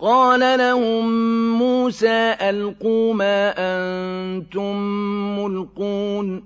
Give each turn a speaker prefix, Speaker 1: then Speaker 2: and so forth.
Speaker 1: قال لهم موسى ألقوا ما أنتم ملقون